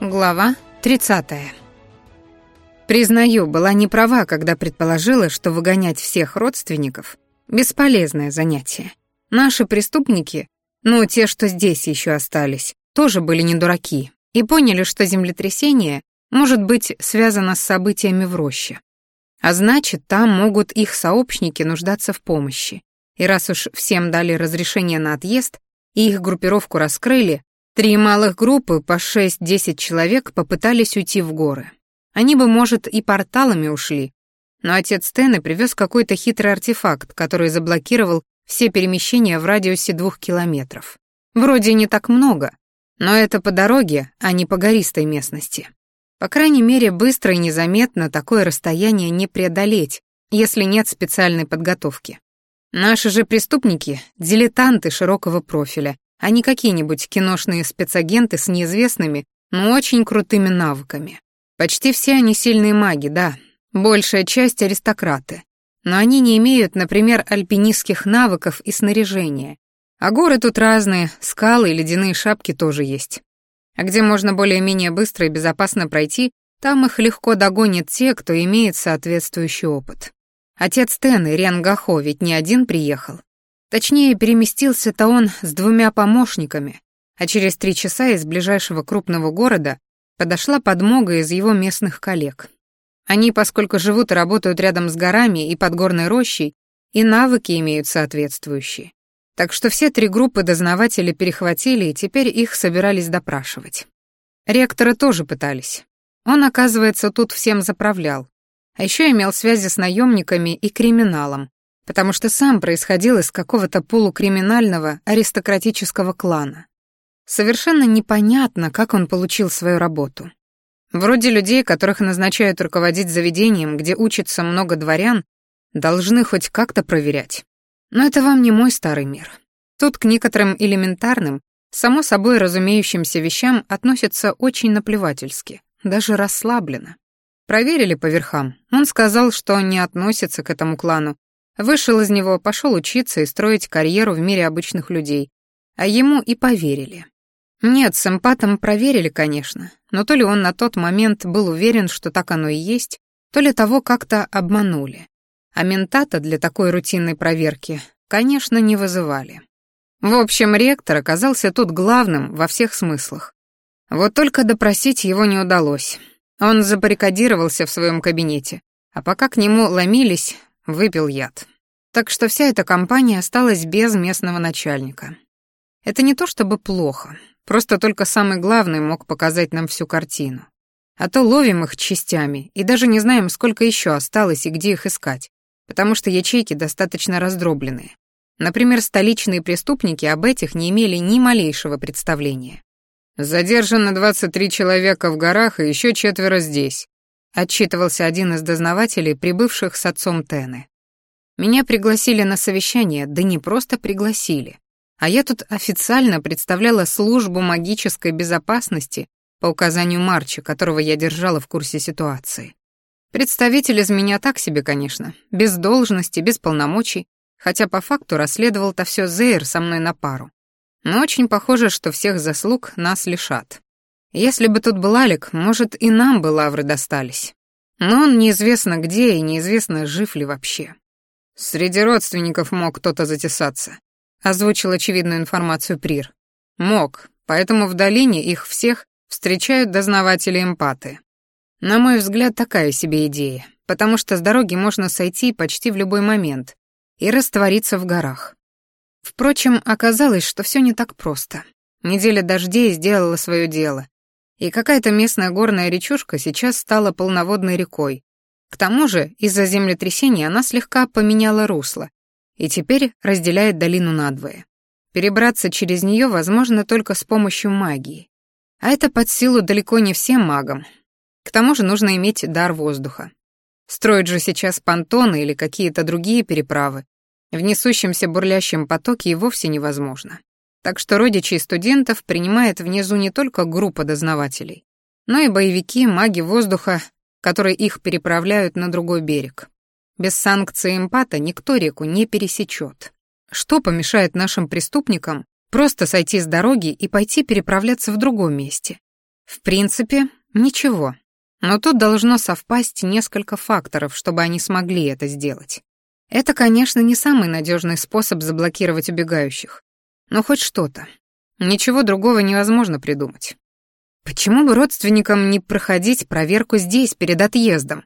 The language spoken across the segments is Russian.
Глава 30. Признаю, была не права, когда предположила, что выгонять всех родственников — бесполезное занятие. Наши преступники, ну, те, что здесь еще остались, тоже были не дураки и поняли, что землетрясение может быть связано с событиями в роще. А значит, там могут их сообщники нуждаться в помощи. И раз уж всем дали разрешение на отъезд и их группировку раскрыли, Три малых группы по 6-10 человек попытались уйти в горы. Они бы, может, и порталами ушли, но отец Тены привез какой-то хитрый артефакт, который заблокировал все перемещения в радиусе двух километров. Вроде не так много, но это по дороге, а не по гористой местности. По крайней мере, быстро и незаметно такое расстояние не преодолеть, если нет специальной подготовки. Наши же преступники — дилетанты широкого профиля, а не какие-нибудь киношные спецагенты с неизвестными, но очень крутыми навыками. Почти все они сильные маги, да, большая часть аристократы. Но они не имеют, например, альпинистских навыков и снаряжения. А горы тут разные, скалы и ледяные шапки тоже есть. А где можно более-менее быстро и безопасно пройти, там их легко догонят те, кто имеет соответствующий опыт. Отец Тены, Рен Гахо, ведь не один приехал. Точнее, переместился-то он с двумя помощниками, а через три часа из ближайшего крупного города подошла подмога из его местных коллег. Они, поскольку живут и работают рядом с горами и подгорной рощей, и навыки имеют соответствующие. Так что все три группы дознавателей перехватили, и теперь их собирались допрашивать. Ректора тоже пытались. Он, оказывается, тут всем заправлял. А еще имел связи с наемниками и криминалом, потому что сам происходил из какого-то полукриминального аристократического клана. Совершенно непонятно, как он получил свою работу. Вроде людей, которых назначают руководить заведением, где учится много дворян, должны хоть как-то проверять. Но это вам не мой старый мир. Тут к некоторым элементарным, само собой разумеющимся вещам относятся очень наплевательски, даже расслабленно. Проверили по верхам. Он сказал, что не относится к этому клану Вышел из него, пошел учиться и строить карьеру в мире обычных людей. А ему и поверили. Нет, с эмпатом проверили, конечно, но то ли он на тот момент был уверен, что так оно и есть, то ли того как-то обманули. А ментата для такой рутинной проверки, конечно, не вызывали. В общем, ректор оказался тут главным во всех смыслах. Вот только допросить его не удалось. Он забаррикадировался в своем кабинете, а пока к нему ломились, выпил яд. Так что вся эта компания осталась без местного начальника. Это не то чтобы плохо, просто только самый главный мог показать нам всю картину. А то ловим их частями и даже не знаем, сколько еще осталось и где их искать, потому что ячейки достаточно раздробленные. Например, столичные преступники об этих не имели ни малейшего представления. «Задержано 23 человека в горах и еще четверо здесь», отчитывался один из дознавателей, прибывших с отцом Тены. Меня пригласили на совещание, да не просто пригласили, а я тут официально представляла службу магической безопасности по указанию Марча, которого я держала в курсе ситуации. Представитель из меня так себе, конечно, без должности, без полномочий, хотя по факту расследовал-то все Зейр со мной на пару. Но очень похоже, что всех заслуг нас лишат. Если бы тут был Алик, может, и нам бы лавры достались. Но он неизвестно где и неизвестно, жив ли вообще. Среди родственников мог кто-то затесаться. Озвучил очевидную информацию Прир. Мог, поэтому в долине их всех встречают дознаватели-эмпаты. На мой взгляд, такая себе идея, потому что с дороги можно сойти почти в любой момент и раствориться в горах. Впрочем, оказалось, что все не так просто. Неделя дождей сделала свое дело, и какая-то местная горная речушка сейчас стала полноводной рекой. К тому же, из-за землетрясения она слегка поменяла русло и теперь разделяет долину надвое. Перебраться через нее возможно только с помощью магии. А это под силу далеко не всем магам. К тому же нужно иметь дар воздуха. Строить же сейчас понтоны или какие-то другие переправы в несущемся бурлящем потоке и вовсе невозможно. Так что родичи студентов принимает внизу не только группа дознавателей, но и боевики, маги воздуха, которые их переправляют на другой берег. Без санкции эмпата никто реку не пересечет. Что помешает нашим преступникам просто сойти с дороги и пойти переправляться в другом месте? В принципе, ничего. Но тут должно совпасть несколько факторов, чтобы они смогли это сделать. Это, конечно, не самый надежный способ заблокировать убегающих. Но хоть что-то. Ничего другого невозможно придумать. Почему бы родственникам не проходить проверку здесь, перед отъездом?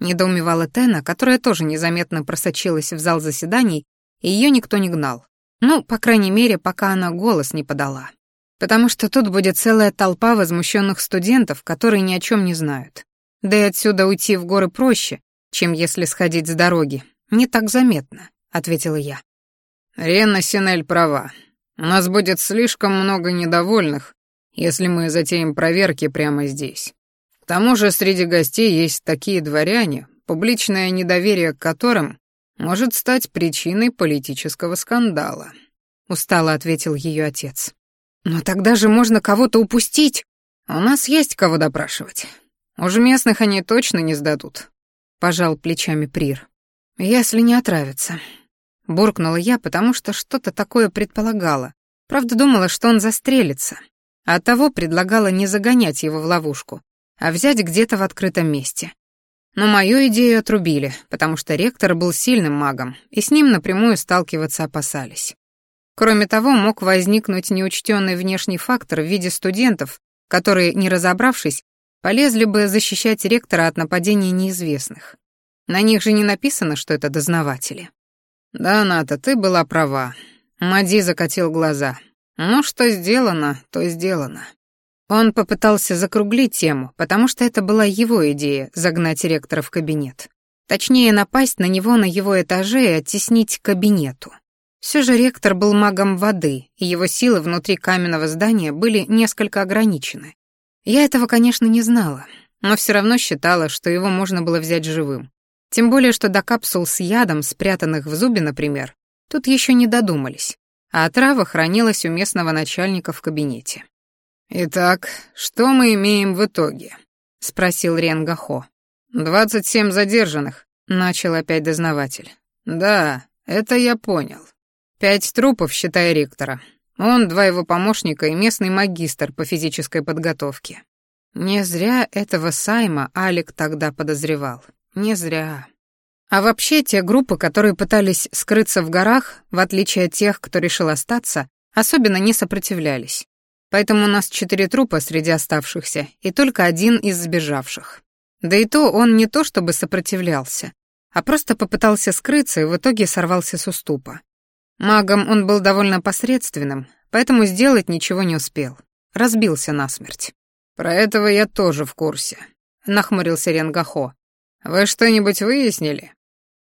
Недоумевала Тена, которая тоже незаметно просочилась в зал заседаний, и ее никто не гнал. Ну, по крайней мере, пока она голос не подала. Потому что тут будет целая толпа возмущенных студентов, которые ни о чем не знают. Да и отсюда уйти в горы проще, чем если сходить с дороги. Не так заметно, ответила я. Ренна Синель права. У нас будет слишком много недовольных, если мы затеем проверки прямо здесь. К тому же среди гостей есть такие дворяне, публичное недоверие к которым может стать причиной политического скандала. Устало ответил ее отец. Но тогда же можно кого-то упустить. У нас есть кого допрашивать. Уж местных они точно не сдадут. Пожал плечами Прир. Если не отравится. Буркнула я, потому что что-то такое предполагала. Правда, думала, что он застрелится. А оттого предлагала не загонять его в ловушку, а взять где-то в открытом месте. Но мою идею отрубили, потому что ректор был сильным магом, и с ним напрямую сталкиваться опасались. Кроме того, мог возникнуть неучтенный внешний фактор в виде студентов, которые, не разобравшись, полезли бы защищать ректора от нападения неизвестных. На них же не написано, что это дознаватели. «Да, Ната, ты была права». Мади закатил глаза. «Ну, что сделано, то сделано». Он попытался закруглить тему, потому что это была его идея — загнать ректора в кабинет. Точнее, напасть на него на его этаже и оттеснить к кабинету. Все же ректор был магом воды, и его силы внутри каменного здания были несколько ограничены. Я этого, конечно, не знала, но все равно считала, что его можно было взять живым. Тем более, что до капсул с ядом, спрятанных в зубе, например, тут еще не додумались, а отрава хранилась у местного начальника в кабинете. «Итак, что мы имеем в итоге?» — спросил Ренгахо. «Двадцать семь задержанных», — начал опять дознаватель. «Да, это я понял. Пять трупов, считая ректора. Он, два его помощника и местный магистр по физической подготовке. Не зря этого Сайма Алик тогда подозревал. Не зря. А вообще, те группы, которые пытались скрыться в горах, в отличие от тех, кто решил остаться, особенно не сопротивлялись. Поэтому у нас четыре трупа среди оставшихся и только один из сбежавших. Да и то он не то чтобы сопротивлялся, а просто попытался скрыться и в итоге сорвался с уступа. Магом он был довольно посредственным, поэтому сделать ничего не успел. Разбился насмерть. «Про этого я тоже в курсе», — нахмурился Ренгахо. «Вы что-нибудь выяснили?»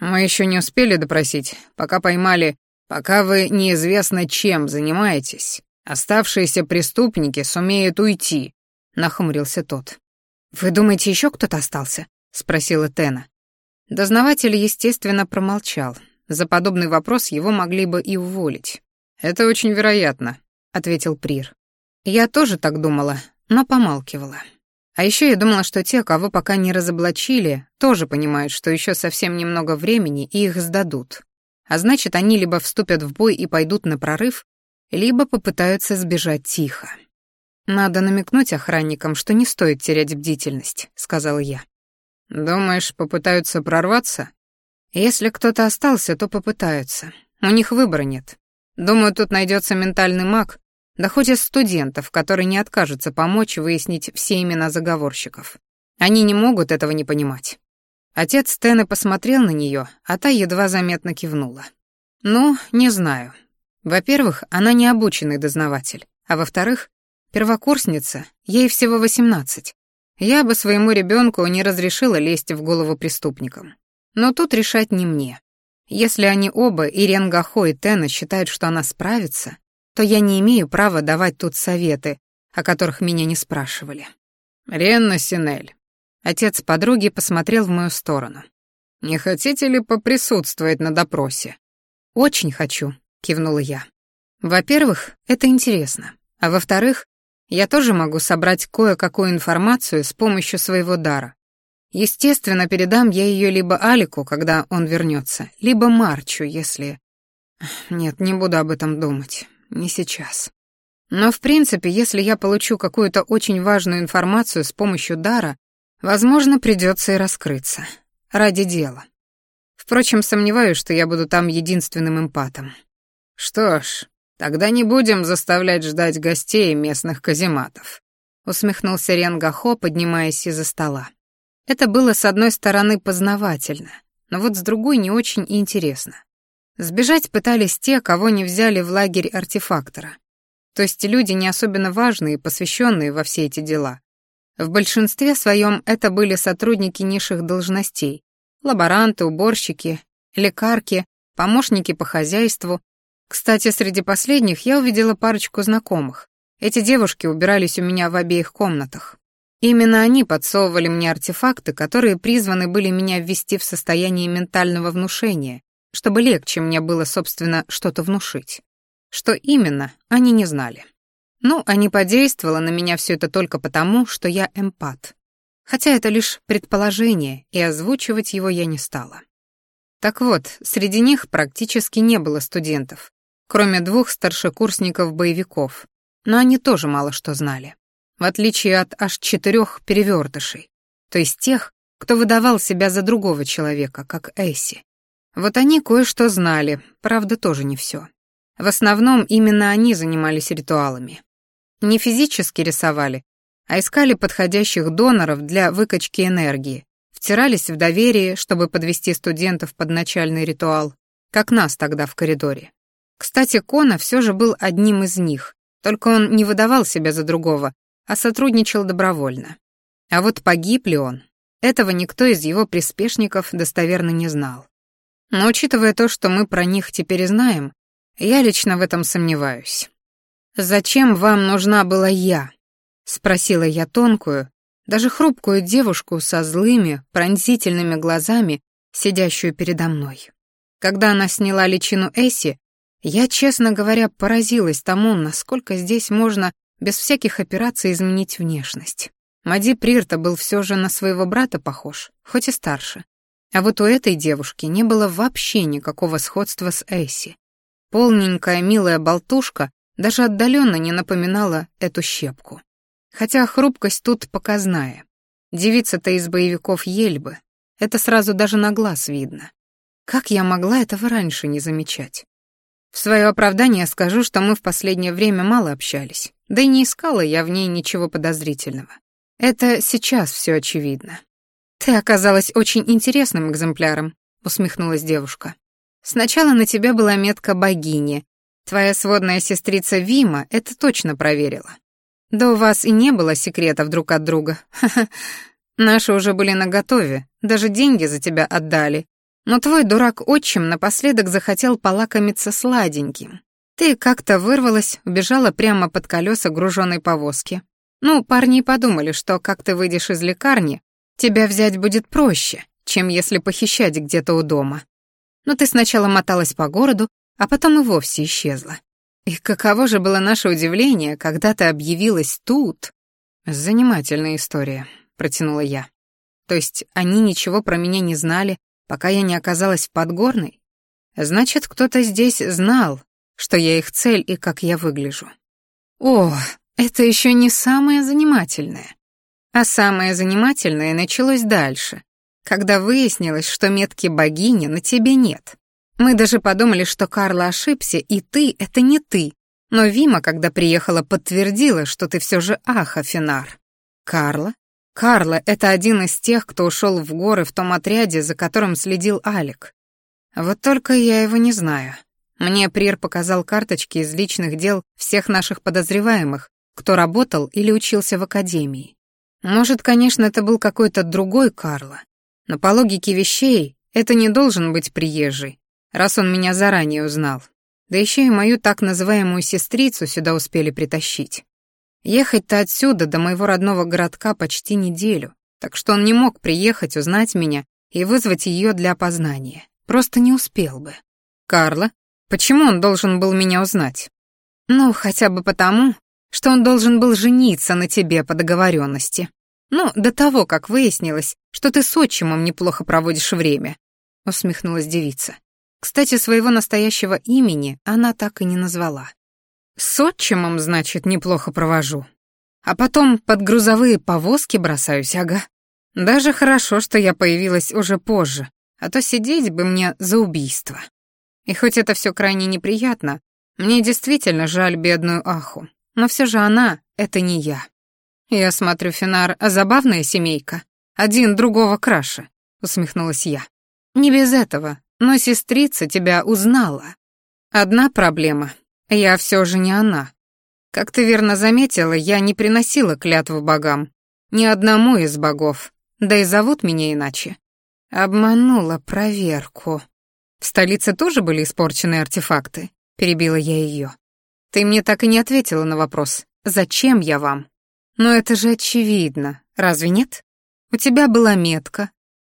«Мы еще не успели допросить, пока поймали, пока вы неизвестно чем занимаетесь. Оставшиеся преступники сумеют уйти», — нахмурился тот. «Вы думаете, еще кто-то остался?» — спросила Тена. Дознаватель, естественно, промолчал. За подобный вопрос его могли бы и уволить. «Это очень вероятно», — ответил Прир. Я тоже так думала, но помалкивала. А еще я думала, что те, кого пока не разоблачили, тоже понимают, что еще совсем немного времени и их сдадут. А значит, они либо вступят в бой и пойдут на прорыв, либо попытаются сбежать тихо. «Надо намекнуть охранникам, что не стоит терять бдительность», — сказал я. «Думаешь, попытаются прорваться?» «Если кто-то остался, то попытаются. У них выбора нет. Думаю, тут найдется ментальный маг, да хоть из студентов, который не откажется помочь выяснить все имена заговорщиков. Они не могут этого не понимать». Отец Стены посмотрел на нее, а та едва заметно кивнула. «Ну, не знаю. Во-первых, она не обученный дознаватель, а во-вторых, первокурсница, ей всего восемнадцать. Я бы своему ребенку не разрешила лезть в голову преступникам. Но тут решать не мне. Если они оба, и Ренгахо, и Тена, считают, что она справится, то я не имею права давать тут советы, о которых меня не спрашивали. «Ренна Синель». Отец подруги посмотрел в мою сторону. «Не хотите ли поприсутствовать на допросе?» «Очень хочу», — кивнула я. «Во-первых, это интересно. А во-вторых, я тоже могу собрать кое-какую информацию с помощью своего дара. Естественно, передам я ее либо Алику, когда он вернется, либо Марчу, если... Нет, не буду об этом думать. Не сейчас. Но, в принципе, если я получу какую-то очень важную информацию с помощью дара, возможно, придется и раскрыться. Ради дела. Впрочем, сомневаюсь, что я буду там единственным эмпатом. Что ж, тогда не будем заставлять ждать гостей местных казематов. Усмехнулся Ренгахо, поднимаясь из-за стола. Это было, с одной стороны, познавательно, но вот с другой не очень интересно. Сбежать пытались те, кого не взяли в лагерь артефактора. То есть люди не особенно важные, посвященные во все эти дела. В большинстве своем это были сотрудники низших должностей, лаборанты, уборщики, лекарки, помощники по хозяйству. Кстати, среди последних я увидела парочку знакомых. Эти девушки убирались у меня в обеих комнатах. Именно они подсовывали мне артефакты, которые призваны были меня ввести в состояние ментального внушения, чтобы легче мне было, собственно, что-то внушить. Что именно, они не знали. Ну, а не подействовало на меня все это только потому, что я эмпат. Хотя это лишь предположение, и озвучивать его я не стала. Так вот, среди них практически не было студентов, кроме двух старшекурсников-боевиков, но они тоже мало что знали. В отличие от аж четырех перевертышей, то есть тех, кто выдавал себя за другого человека, как Эйси. Вот они кое-что знали, правда, тоже не все. В основном именно они занимались ритуалами. Не физически рисовали, а искали подходящих доноров для выкачки энергии, втирались в доверие, чтобы подвести студентов под начальный ритуал, как нас тогда в коридоре. Кстати, Кона все же был одним из них, только он не выдавал себя за другого, а сотрудничал добровольно. А вот погиб ли он, этого никто из его приспешников достоверно не знал. Но учитывая то, что мы про них теперь знаем, я лично в этом сомневаюсь. «Зачем вам нужна была я?» — спросила я тонкую, даже хрупкую девушку со злыми, пронзительными глазами, сидящую передо мной. Когда она сняла личину Эсси, я, честно говоря, поразилась тому, насколько здесь можно без всяких операций изменить внешность. Мади Прирта был все же на своего брата похож, хоть и старше. А вот у этой девушки не было вообще никакого сходства с Эйси. Полненькая милая болтушка даже отдаленно не напоминала эту щепку. Хотя хрупкость тут показная. Девица-то из боевиков Ельбы. Это сразу даже на глаз видно. Как я могла этого раньше не замечать? В свое оправдание скажу, что мы в последнее время мало общались. Да и не искала я в ней ничего подозрительного. Это сейчас все очевидно. «Ты оказалась очень интересным экземпляром», — усмехнулась девушка. Сначала на тебя была метка богини. Твоя сводная сестрица Вима это точно проверила. Да у вас и не было секретов друг от друга. Наши уже были наготове, даже деньги за тебя отдали. Но твой дурак-отчим напоследок захотел полакомиться сладеньким. Ты как-то вырвалась, убежала прямо под колеса груженной повозки. Ну, парни подумали, что как ты выйдешь из лекарни, тебя взять будет проще, чем если похищать где-то у дома но ты сначала моталась по городу, а потом и вовсе исчезла. И каково же было наше удивление, когда ты объявилась тут. Занимательная история, протянула я. То есть они ничего про меня не знали, пока я не оказалась в Подгорной? Значит, кто-то здесь знал, что я их цель и как я выгляжу. О, это еще не самое занимательное. А самое занимательное началось дальше, когда выяснилось, что метки богини на тебе нет. Мы даже подумали, что Карла ошибся, и ты — это не ты. Но Вима, когда приехала, подтвердила, что ты все же Аха, Финар. Карла? Карла — это один из тех, кто ушел в горы в том отряде, за которым следил Алик. Вот только я его не знаю. Мне Прир показал карточки из личных дел всех наших подозреваемых, кто работал или учился в академии. Может, конечно, это был какой-то другой Карло, но по логике вещей это не должен быть приезжий, раз он меня заранее узнал. Да еще и мою так называемую сестрицу сюда успели притащить. Ехать-то отсюда до моего родного городка почти неделю, так что он не мог приехать, узнать меня и вызвать ее для опознания. Просто не успел бы. Карла, почему он должен был меня узнать? Ну, хотя бы потому, что он должен был жениться на тебе по договоренности. «Ну, до того, как выяснилось, что ты с отчимом неплохо проводишь время», — усмехнулась девица. Кстати, своего настоящего имени она так и не назвала. С отчимом, значит, неплохо провожу. А потом под грузовые повозки бросаюсь, ага. Даже хорошо, что я появилась уже позже, а то сидеть бы мне за убийство. И хоть это все крайне неприятно, мне действительно жаль бедную Аху, но все же она — это не я. Я смотрю, Финар, а забавная семейка. Один другого краше, усмехнулась я. Не без этого, но сестрица тебя узнала. Одна проблема. Я все же не она. Как ты верно заметила, я не приносила клятву богам. Ни одному из богов. Да и зовут меня иначе. Обманула проверку. В столице тоже были испорчены артефакты, перебила я ее. Ты мне так и не ответила на вопрос, зачем я вам? Но это же очевидно, разве нет? У тебя была метка,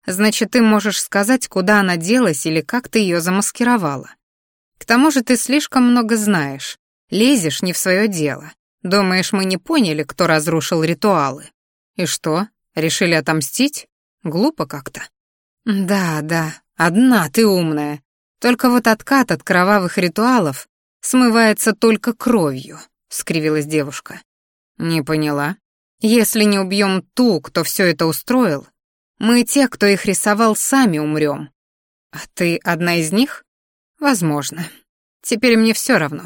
значит, ты можешь сказать, куда она делась или как ты ее замаскировала. К тому же ты слишком много знаешь, лезешь не в свое дело. Думаешь, мы не поняли, кто разрушил ритуалы? И что, решили отомстить? Глупо как-то. Да, да, одна ты умная. Только вот откат от кровавых ритуалов смывается только кровью, скривилась девушка. Не поняла. Если не убьем ту, кто все это устроил, мы, те, кто их рисовал, сами умрем. А ты одна из них? Возможно. Теперь мне все равно.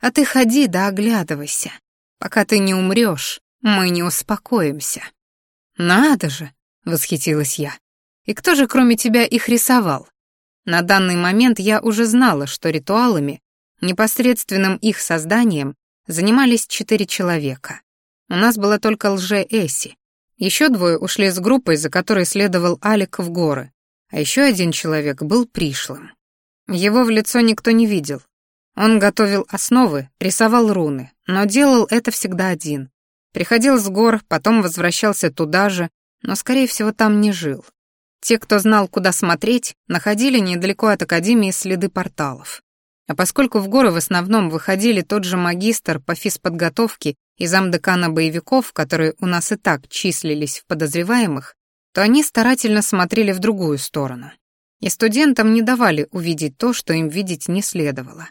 А ты ходи да оглядывайся. Пока ты не умрешь, мы не успокоимся. Надо же, восхитилась я. И кто же кроме тебя их рисовал? На данный момент я уже знала, что ритуалами, непосредственным их созданием, занимались четыре человека. У нас была только лже-Эсси. Еще двое ушли с группой, за которой следовал Алик в горы, а еще один человек был пришлым. Его в лицо никто не видел. Он готовил основы, рисовал руны, но делал это всегда один. Приходил с гор, потом возвращался туда же, но, скорее всего, там не жил. Те, кто знал, куда смотреть, находили недалеко от Академии следы порталов. А поскольку в горы в основном выходили тот же магистр по физподготовке и замдекана боевиков, которые у нас и так числились в подозреваемых, то они старательно смотрели в другую сторону. И студентам не давали увидеть то, что им видеть не следовало.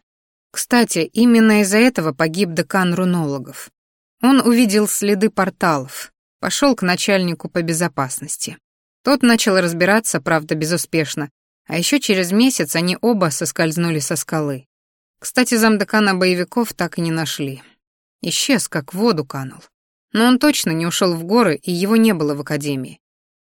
Кстати, именно из-за этого погиб декан рунологов. Он увидел следы порталов, пошел к начальнику по безопасности. Тот начал разбираться, правда, безуспешно, а еще через месяц они оба соскользнули со скалы. Кстати, замдекана боевиков так и не нашли. Исчез, как в воду канул. Но он точно не ушел в горы, и его не было в академии.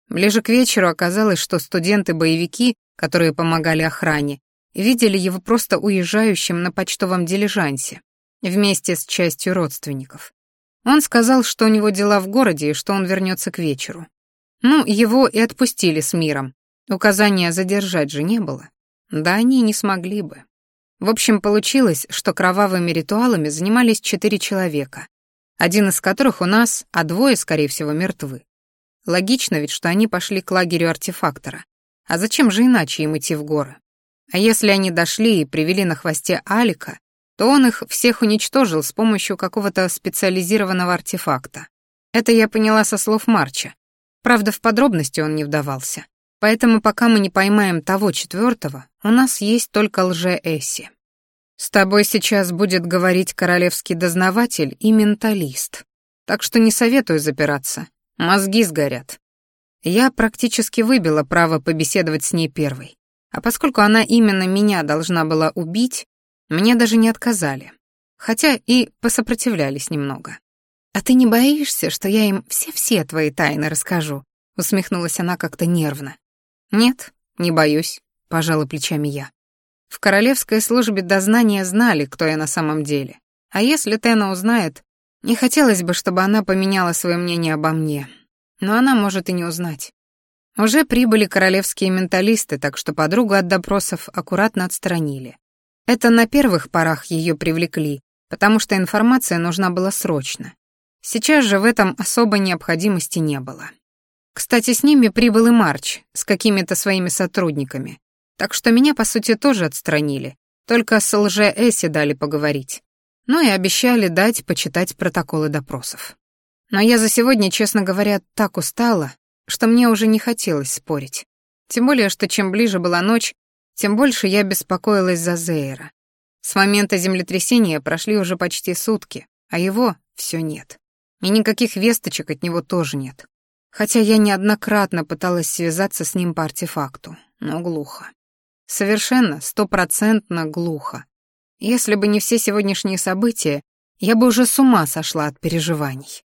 Ближе к вечеру оказалось, что студенты-боевики, которые помогали охране, видели его просто уезжающим на почтовом дилижансе, вместе с частью родственников. Он сказал, что у него дела в городе и что он вернется к вечеру. Ну, его и отпустили с миром, Указания задержать же не было. Да они не смогли бы. В общем, получилось, что кровавыми ритуалами занимались четыре человека, один из которых у нас, а двое, скорее всего, мертвы. Логично ведь, что они пошли к лагерю артефактора. А зачем же иначе им идти в горы? А если они дошли и привели на хвосте Алика, то он их всех уничтожил с помощью какого-то специализированного артефакта. Это я поняла со слов Марча. Правда, в подробности он не вдавался. Поэтому пока мы не поймаем того четвертого, у нас есть только лже-Эсси. С тобой сейчас будет говорить королевский дознаватель и менталист. Так что не советую запираться. Мозги сгорят. Я практически выбила право побеседовать с ней первой. А поскольку она именно меня должна была убить, мне даже не отказали. Хотя и посопротивлялись немного. «А ты не боишься, что я им все-все твои тайны расскажу?» Усмехнулась она как-то нервно. «Нет, не боюсь», — пожала плечами я. В королевской службе дознания знали, кто я на самом деле. А если Тена узнает, не хотелось бы, чтобы она поменяла свое мнение обо мне. Но она может и не узнать. Уже прибыли королевские менталисты, так что подругу от допросов аккуратно отстранили. Это на первых порах ее привлекли, потому что информация нужна была срочно. Сейчас же в этом особой необходимости не было. Кстати, с ними прибыл и Марч с какими-то своими сотрудниками. Так что меня, по сути, тоже отстранили. Только с лже-Эсси дали поговорить. Ну и обещали дать почитать протоколы допросов. Но я за сегодня, честно говоря, так устала, что мне уже не хотелось спорить. Тем более, что чем ближе была ночь, тем больше я беспокоилась за Зейра. С момента землетрясения прошли уже почти сутки, а его все нет. И никаких весточек от него тоже нет. Хотя я неоднократно пыталась связаться с ним по артефакту, но глухо. Совершенно, стопроцентно глухо. Если бы не все сегодняшние события, я бы уже с ума сошла от переживаний.